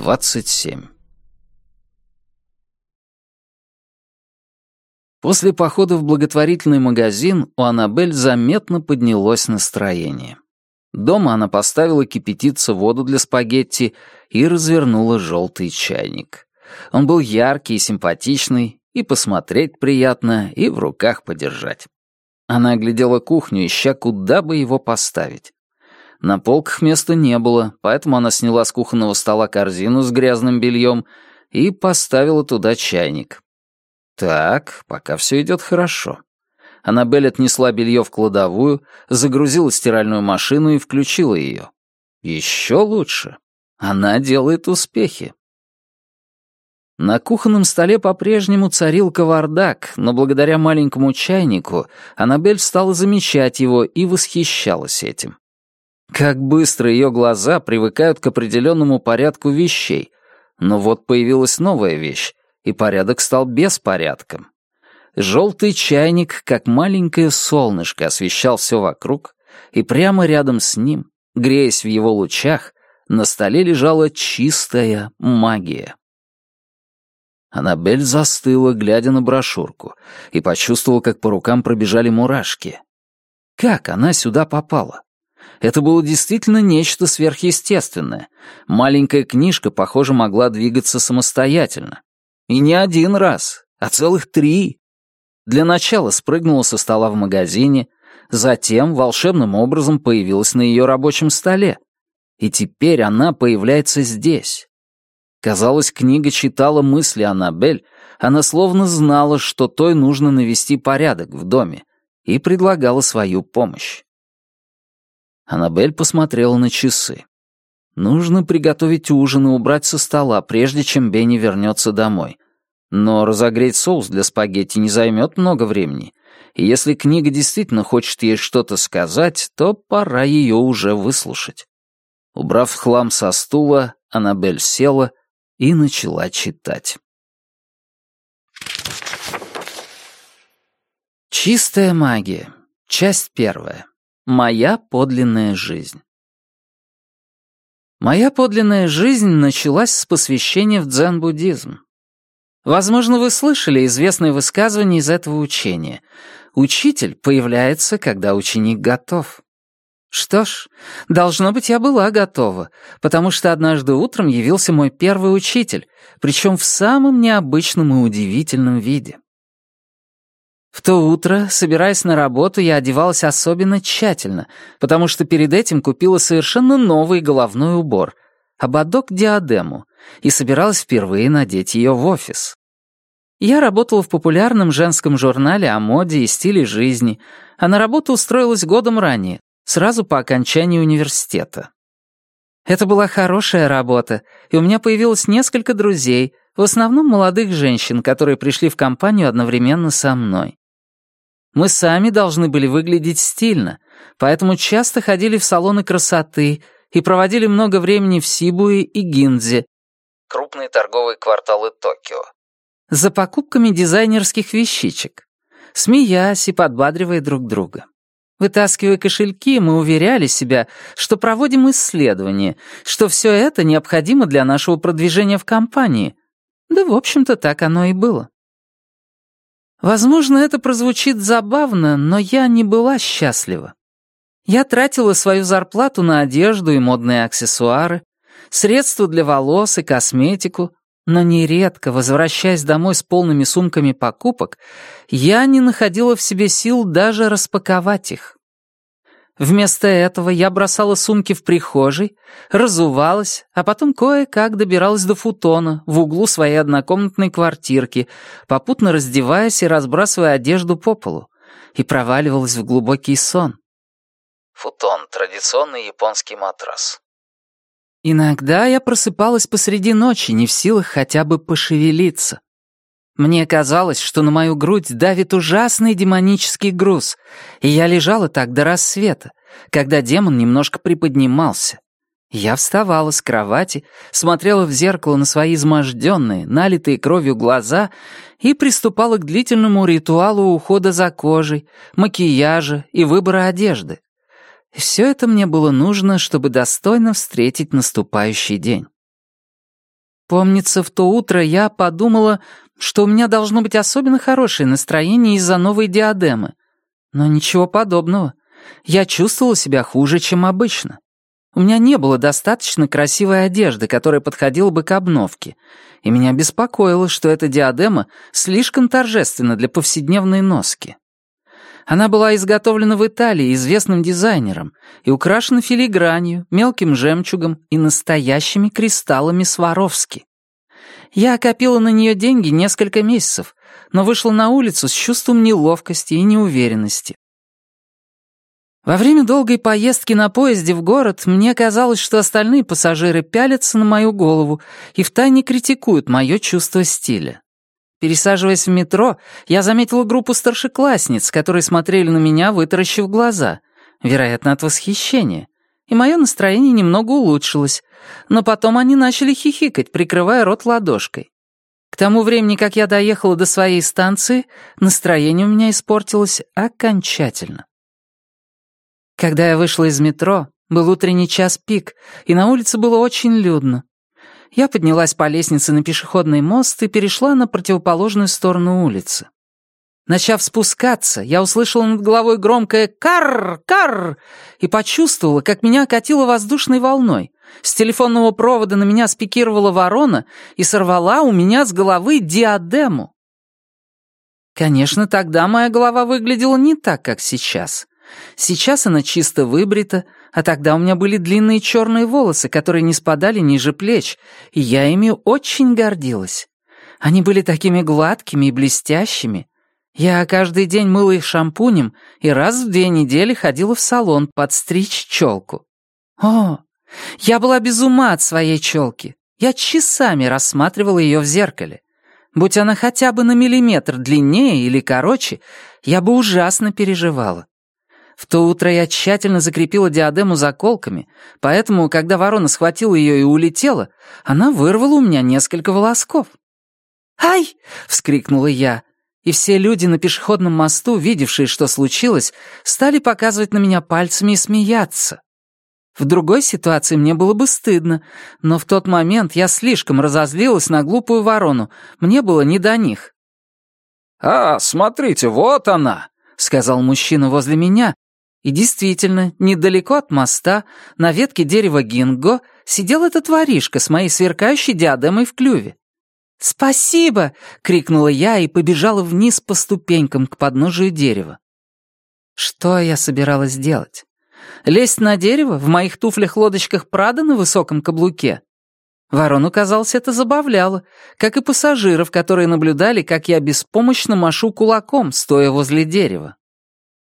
27 После похода в благотворительный магазин у Аннабель заметно поднялось настроение. Дома она поставила кипятиться воду для спагетти и развернула желтый чайник. Он был яркий и симпатичный, и посмотреть приятно, и в руках подержать. Она оглядела кухню, ища, куда бы его поставить. На полках места не было, поэтому она сняла с кухонного стола корзину с грязным бельем и поставила туда чайник. Так, пока все идет хорошо. Аннабель отнесла белье в кладовую, загрузила стиральную машину и включила ее. Еще лучше. Она делает успехи. На кухонном столе по-прежнему царил кавардак, но благодаря маленькому чайнику Аннабель стала замечать его и восхищалась этим. Как быстро ее глаза привыкают к определенному порядку вещей. Но вот появилась новая вещь, и порядок стал беспорядком. Желтый чайник, как маленькое солнышко, освещал все вокруг, и прямо рядом с ним, греясь в его лучах, на столе лежала чистая магия. Аннабель застыла, глядя на брошюрку, и почувствовала, как по рукам пробежали мурашки. Как она сюда попала? Это было действительно нечто сверхъестественное. Маленькая книжка, похоже, могла двигаться самостоятельно. И не один раз, а целых три. Для начала спрыгнула со стола в магазине, затем волшебным образом появилась на ее рабочем столе. И теперь она появляется здесь. Казалось, книга читала мысли Аннабель, она словно знала, что той нужно навести порядок в доме, и предлагала свою помощь. Аннабель посмотрела на часы. Нужно приготовить ужин и убрать со стола, прежде чем Бенни вернется домой. Но разогреть соус для спагетти не займет много времени. И если книга действительно хочет ей что-то сказать, то пора ее уже выслушать. Убрав хлам со стула, Аннабель села и начала читать. Чистая магия. Часть первая. Моя подлинная жизнь. Моя подлинная жизнь началась с посвящения в дзен-буддизм. Возможно, вы слышали известное высказывание из этого учения. Учитель появляется, когда ученик готов. Что ж, должно быть, я была готова, потому что однажды утром явился мой первый учитель, причем в самом необычном и удивительном виде. В то утро, собираясь на работу, я одевалась особенно тщательно, потому что перед этим купила совершенно новый головной убор — ободок-диадему, и собиралась впервые надеть ее в офис. Я работала в популярном женском журнале о моде и стиле жизни, а на работу устроилась годом ранее, сразу по окончании университета. Это была хорошая работа, и у меня появилось несколько друзей, в основном молодых женщин, которые пришли в компанию одновременно со мной. Мы сами должны были выглядеть стильно, поэтому часто ходили в салоны красоты и проводили много времени в Сибуе и Гиндзе, крупные торговые кварталы Токио, за покупками дизайнерских вещичек, смеясь и подбадривая друг друга. Вытаскивая кошельки, мы уверяли себя, что проводим исследования, что все это необходимо для нашего продвижения в компании. Да, в общем-то, так оно и было. Возможно, это прозвучит забавно, но я не была счастлива. Я тратила свою зарплату на одежду и модные аксессуары, средства для волос и косметику, но нередко, возвращаясь домой с полными сумками покупок, я не находила в себе сил даже распаковать их. Вместо этого я бросала сумки в прихожей, разувалась, а потом кое-как добиралась до футона в углу своей однокомнатной квартирки, попутно раздеваясь и разбрасывая одежду по полу, и проваливалась в глубокий сон. Футон — традиционный японский матрас. Иногда я просыпалась посреди ночи, не в силах хотя бы пошевелиться. Мне казалось, что на мою грудь давит ужасный демонический груз, и я лежала так до рассвета, когда демон немножко приподнимался. Я вставала с кровати, смотрела в зеркало на свои изможденные, налитые кровью глаза и приступала к длительному ритуалу ухода за кожей, макияжа и выбора одежды. Все это мне было нужно, чтобы достойно встретить наступающий день. Помнится, в то утро я подумала, что у меня должно быть особенно хорошее настроение из-за новой диадемы. Но ничего подобного. Я чувствовала себя хуже, чем обычно. У меня не было достаточно красивой одежды, которая подходила бы к обновке, и меня беспокоило, что эта диадема слишком торжественна для повседневной носки. Она была изготовлена в Италии известным дизайнером и украшена филигранью, мелким жемчугом и настоящими кристаллами Сваровски. Я окопила на нее деньги несколько месяцев, но вышла на улицу с чувством неловкости и неуверенности. Во время долгой поездки на поезде в город мне казалось, что остальные пассажиры пялятся на мою голову и втайне критикуют мое чувство стиля. Пересаживаясь в метро, я заметила группу старшеклассниц, которые смотрели на меня, вытаращив глаза, вероятно, от восхищения, и мое настроение немного улучшилось, но потом они начали хихикать, прикрывая рот ладошкой. К тому времени, как я доехала до своей станции, настроение у меня испортилось окончательно. Когда я вышла из метро, был утренний час пик, и на улице было очень людно. Я поднялась по лестнице на пешеходный мост и перешла на противоположную сторону улицы. Начав спускаться, я услышала над головой громкое «Карр! Карр!» и почувствовала, как меня окатило воздушной волной. С телефонного провода на меня спикировала ворона и сорвала у меня с головы диадему. Конечно, тогда моя голова выглядела не так, как сейчас. Сейчас она чисто выбрита, а тогда у меня были длинные черные волосы, которые не спадали ниже плеч, и я ими очень гордилась. Они были такими гладкими и блестящими. Я каждый день мыла их шампунем и раз в две недели ходила в салон подстричь челку. О, я была без ума от своей челки. Я часами рассматривала ее в зеркале. Будь она хотя бы на миллиметр длиннее или короче, я бы ужасно переживала. В то утро я тщательно закрепила диадему заколками, поэтому, когда ворона схватила ее и улетела, она вырвала у меня несколько волосков. «Ай!» — вскрикнула я, и все люди на пешеходном мосту, видевшие, что случилось, стали показывать на меня пальцами и смеяться. В другой ситуации мне было бы стыдно, но в тот момент я слишком разозлилась на глупую ворону, мне было не до них. «А, смотрите, вот она!» — сказал мужчина возле меня, и действительно, недалеко от моста, на ветке дерева гинго, сидел этот воришка с моей сверкающей диадемой в клюве. «Спасибо!» — крикнула я и побежала вниз по ступенькам к подножию дерева. Что я собиралась делать? Лезть на дерево в моих туфлях-лодочках Прада на высоком каблуке? Ворону, казалось, это забавляло, как и пассажиров, которые наблюдали, как я беспомощно машу кулаком, стоя возле дерева.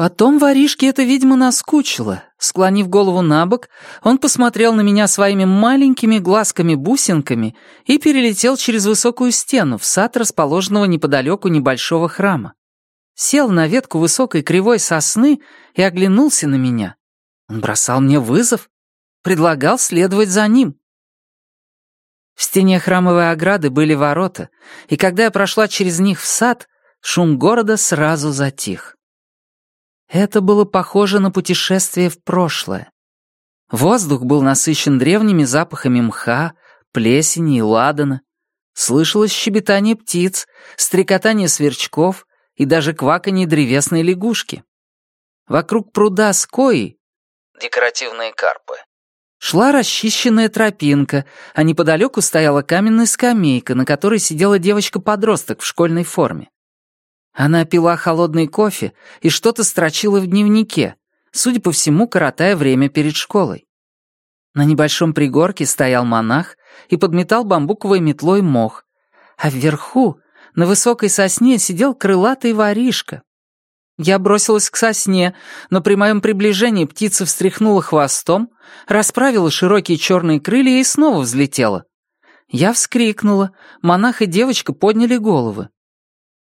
Потом воришке это, видимо, наскучило. Склонив голову на бок, он посмотрел на меня своими маленькими глазками-бусинками и перелетел через высокую стену в сад расположенного неподалеку небольшого храма. Сел на ветку высокой кривой сосны и оглянулся на меня. Он бросал мне вызов, предлагал следовать за ним. В стене храмовой ограды были ворота, и когда я прошла через них в сад, шум города сразу затих. Это было похоже на путешествие в прошлое. Воздух был насыщен древними запахами мха, плесени и ладана. Слышалось щебетание птиц, стрекотание сверчков и даже кваканье древесной лягушки. Вокруг пруда с коей, декоративные карпы, шла расчищенная тропинка, а неподалеку стояла каменная скамейка, на которой сидела девочка-подросток в школьной форме. Она пила холодный кофе и что-то строчила в дневнике, судя по всему, коротая время перед школой. На небольшом пригорке стоял монах и подметал бамбуковой метлой мох, а вверху, на высокой сосне, сидел крылатый воришка. Я бросилась к сосне, но при моем приближении птица встряхнула хвостом, расправила широкие черные крылья и снова взлетела. Я вскрикнула, монах и девочка подняли головы.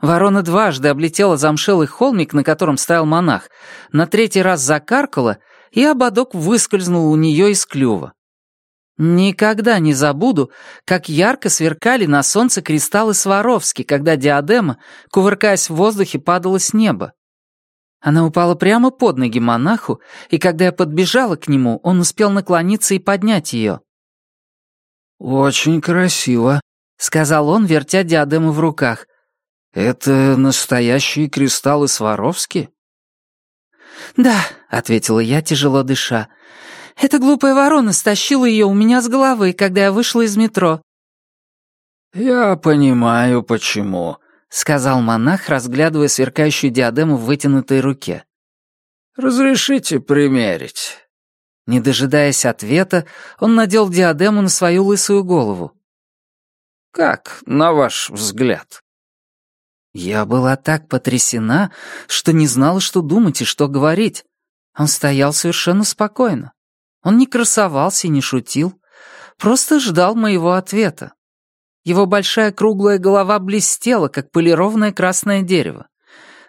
Ворона дважды облетела замшелый холмик, на котором стоял монах, на третий раз закаркала, и ободок выскользнул у нее из клюва. Никогда не забуду, как ярко сверкали на солнце кристаллы Сваровски, когда диадема, кувыркаясь в воздухе, падала с неба. Она упала прямо под ноги монаху, и когда я подбежала к нему, он успел наклониться и поднять ее. «Очень красиво», сказал он, вертя диадему в руках. «Это настоящие кристаллы Сваровски?» «Да», — ответила я, тяжело дыша. «Эта глупая ворона стащила ее у меня с головы, когда я вышла из метро». «Я понимаю, почему», — сказал монах, разглядывая сверкающую диадему в вытянутой руке. «Разрешите примерить?» Не дожидаясь ответа, он надел диадему на свою лысую голову. «Как, на ваш взгляд?» Я была так потрясена, что не знала, что думать и что говорить. Он стоял совершенно спокойно. Он не красовался и не шутил, просто ждал моего ответа. Его большая круглая голова блестела, как полированное красное дерево.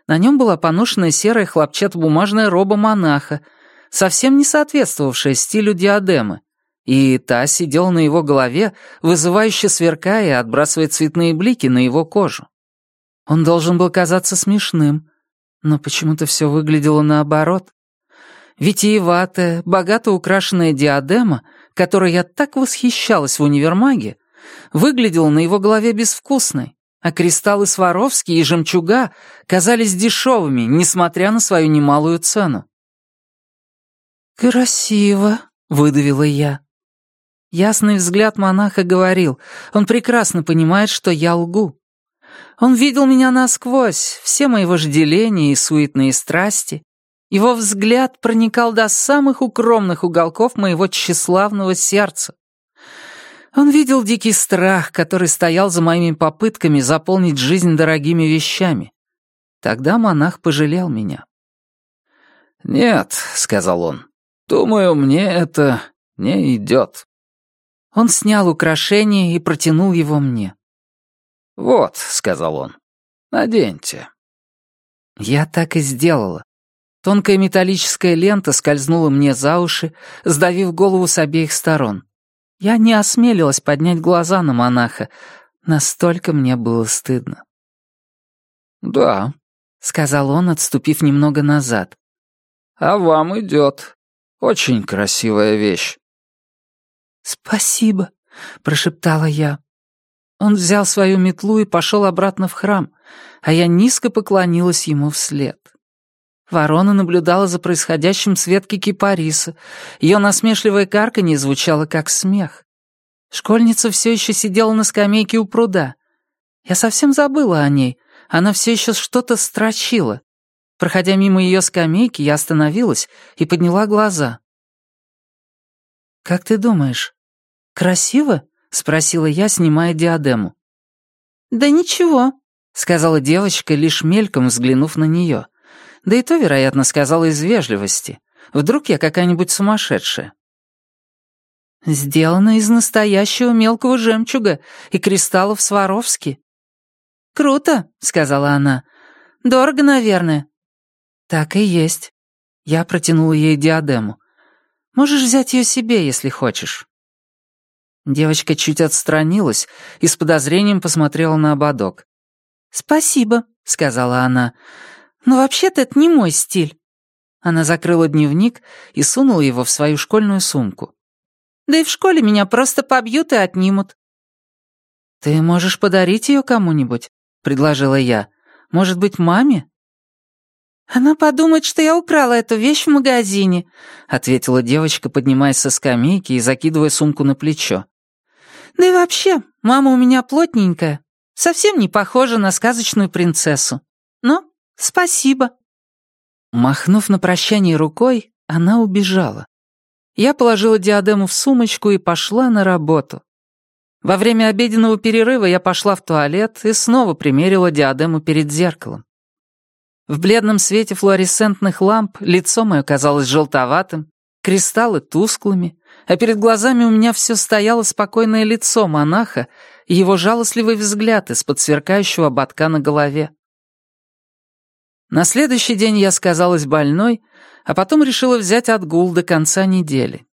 На нем была поношенная серая хлопчатобумажная роба монаха, совсем не соответствовавшая стилю диадемы, и та сидела на его голове, вызывающе сверкая и отбрасывая цветные блики на его кожу. Он должен был казаться смешным, но почему-то все выглядело наоборот. Витиеватая, богато украшенная диадема, которой я так восхищалась в универмаге, выглядела на его голове безвкусной, а кристаллы Сваровски и жемчуга казались дешевыми, несмотря на свою немалую цену. «Красиво», — выдавила я. Ясный взгляд монаха говорил, он прекрасно понимает, что я лгу. Он видел меня насквозь, все мои вожделения и суетные страсти. Его взгляд проникал до самых укромных уголков моего тщеславного сердца. Он видел дикий страх, который стоял за моими попытками заполнить жизнь дорогими вещами. Тогда монах пожалел меня. «Нет», — сказал он, — «думаю, мне это не идет». Он снял украшение и протянул его мне. «Вот», — сказал он, — «наденьте». Я так и сделала. Тонкая металлическая лента скользнула мне за уши, сдавив голову с обеих сторон. Я не осмелилась поднять глаза на монаха, настолько мне было стыдно. «Да», — сказал он, отступив немного назад. «А вам идет. Очень красивая вещь». «Спасибо», — прошептала я. Он взял свою метлу и пошел обратно в храм, а я низко поклонилась ему вслед. Ворона наблюдала за происходящим с ветки кипариса. Ее насмешливое карканье звучало как смех. Школьница все еще сидела на скамейке у пруда. Я совсем забыла о ней. Она все еще что-то строчила. Проходя мимо ее скамейки, я остановилась и подняла глаза. «Как ты думаешь, красиво?» — спросила я, снимая диадему. «Да ничего», — сказала девочка, лишь мельком взглянув на нее. Да и то, вероятно, сказала из вежливости. Вдруг я какая-нибудь сумасшедшая. «Сделано из настоящего мелкого жемчуга и кристаллов Сваровски». «Круто», — сказала она. «Дорого, наверное». «Так и есть». Я протянула ей диадему. «Можешь взять ее себе, если хочешь». Девочка чуть отстранилась и с подозрением посмотрела на ободок. «Спасибо», — сказала она, — «но вообще-то это не мой стиль». Она закрыла дневник и сунула его в свою школьную сумку. «Да и в школе меня просто побьют и отнимут». «Ты можешь подарить ее кому-нибудь?» — предложила я. «Может быть, маме?» «Она подумает, что я украла эту вещь в магазине», — ответила девочка, поднимаясь со скамейки и закидывая сумку на плечо. Да и вообще, мама у меня плотненькая, совсем не похожа на сказочную принцессу. Но спасибо». Махнув на прощание рукой, она убежала. Я положила диадему в сумочку и пошла на работу. Во время обеденного перерыва я пошла в туалет и снова примерила диадему перед зеркалом. В бледном свете флуоресцентных ламп лицо мое казалось желтоватым, кристаллы тусклыми, а перед глазами у меня все стояло спокойное лицо монаха и его жалостливый взгляд из-под сверкающего ободка на голове. На следующий день я сказалась больной, а потом решила взять отгул до конца недели.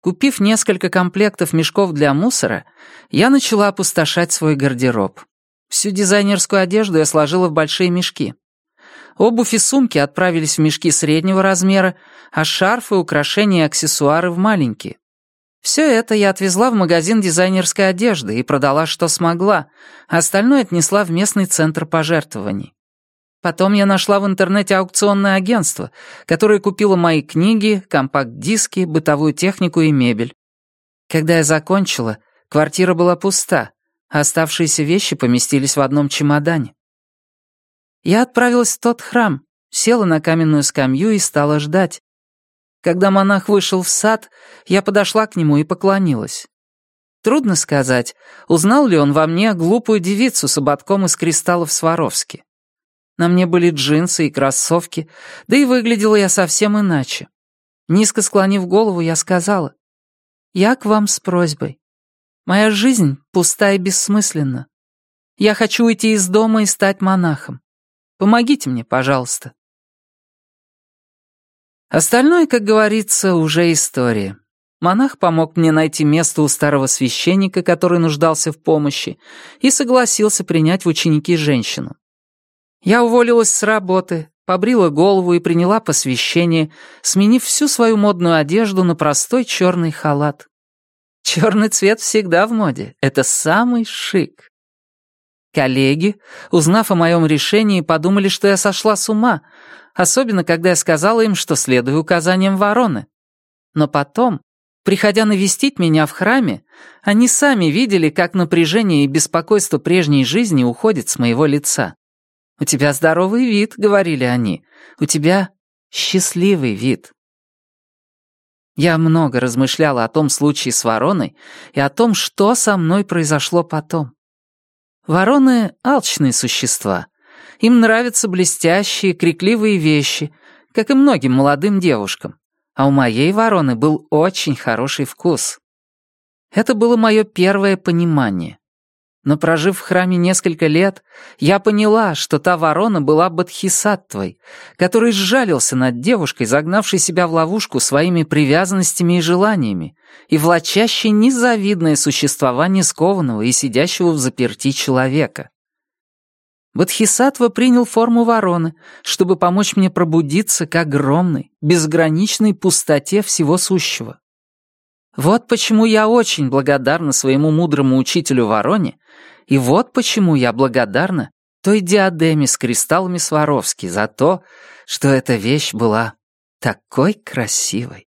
Купив несколько комплектов мешков для мусора, я начала опустошать свой гардероб. Всю дизайнерскую одежду я сложила в большие мешки. Обувь и сумки отправились в мешки среднего размера, а шарфы, украшения и аксессуары в маленькие. Все это я отвезла в магазин дизайнерской одежды и продала, что смогла, а остальное отнесла в местный центр пожертвований. Потом я нашла в интернете аукционное агентство, которое купило мои книги, компакт-диски, бытовую технику и мебель. Когда я закончила, квартира была пуста, а оставшиеся вещи поместились в одном чемодане. Я отправилась в тот храм, села на каменную скамью и стала ждать. Когда монах вышел в сад, я подошла к нему и поклонилась. Трудно сказать, узнал ли он во мне глупую девицу с ободком из кристаллов Сваровски. На мне были джинсы и кроссовки, да и выглядела я совсем иначе. Низко склонив голову, я сказала, «Я к вам с просьбой. Моя жизнь пуста и бессмысленна. Я хочу уйти из дома и стать монахом. Помогите мне, пожалуйста». Остальное, как говорится, уже история. Монах помог мне найти место у старого священника, который нуждался в помощи, и согласился принять в ученики женщину. Я уволилась с работы, побрила голову и приняла посвящение, сменив всю свою модную одежду на простой черный халат. Черный цвет всегда в моде, это самый шик. Коллеги, узнав о моем решении, подумали, что я сошла с ума, особенно когда я сказала им, что следую указаниям вороны. Но потом, приходя навестить меня в храме, они сами видели, как напряжение и беспокойство прежней жизни уходит с моего лица. «У тебя здоровый вид», — говорили они. «У тебя счастливый вид». Я много размышляла о том случае с вороной и о том, что со мной произошло потом. Вороны — алчные существа. Им нравятся блестящие, крикливые вещи, как и многим молодым девушкам. А у моей вороны был очень хороший вкус. Это было мое первое понимание. Но прожив в храме несколько лет, я поняла, что та ворона была Бадхисаттвой, который сжалился над девушкой, загнавшей себя в ловушку своими привязанностями и желаниями, и влачащей незавидное существование скованного и сидящего в заперти человека. Бадхисаттва принял форму вороны, чтобы помочь мне пробудиться к огромной, безграничной пустоте всего сущего. Вот почему я очень благодарна своему мудрому учителю Вороне, и вот почему я благодарна той диадеме с кристаллами Сваровски за то, что эта вещь была такой красивой.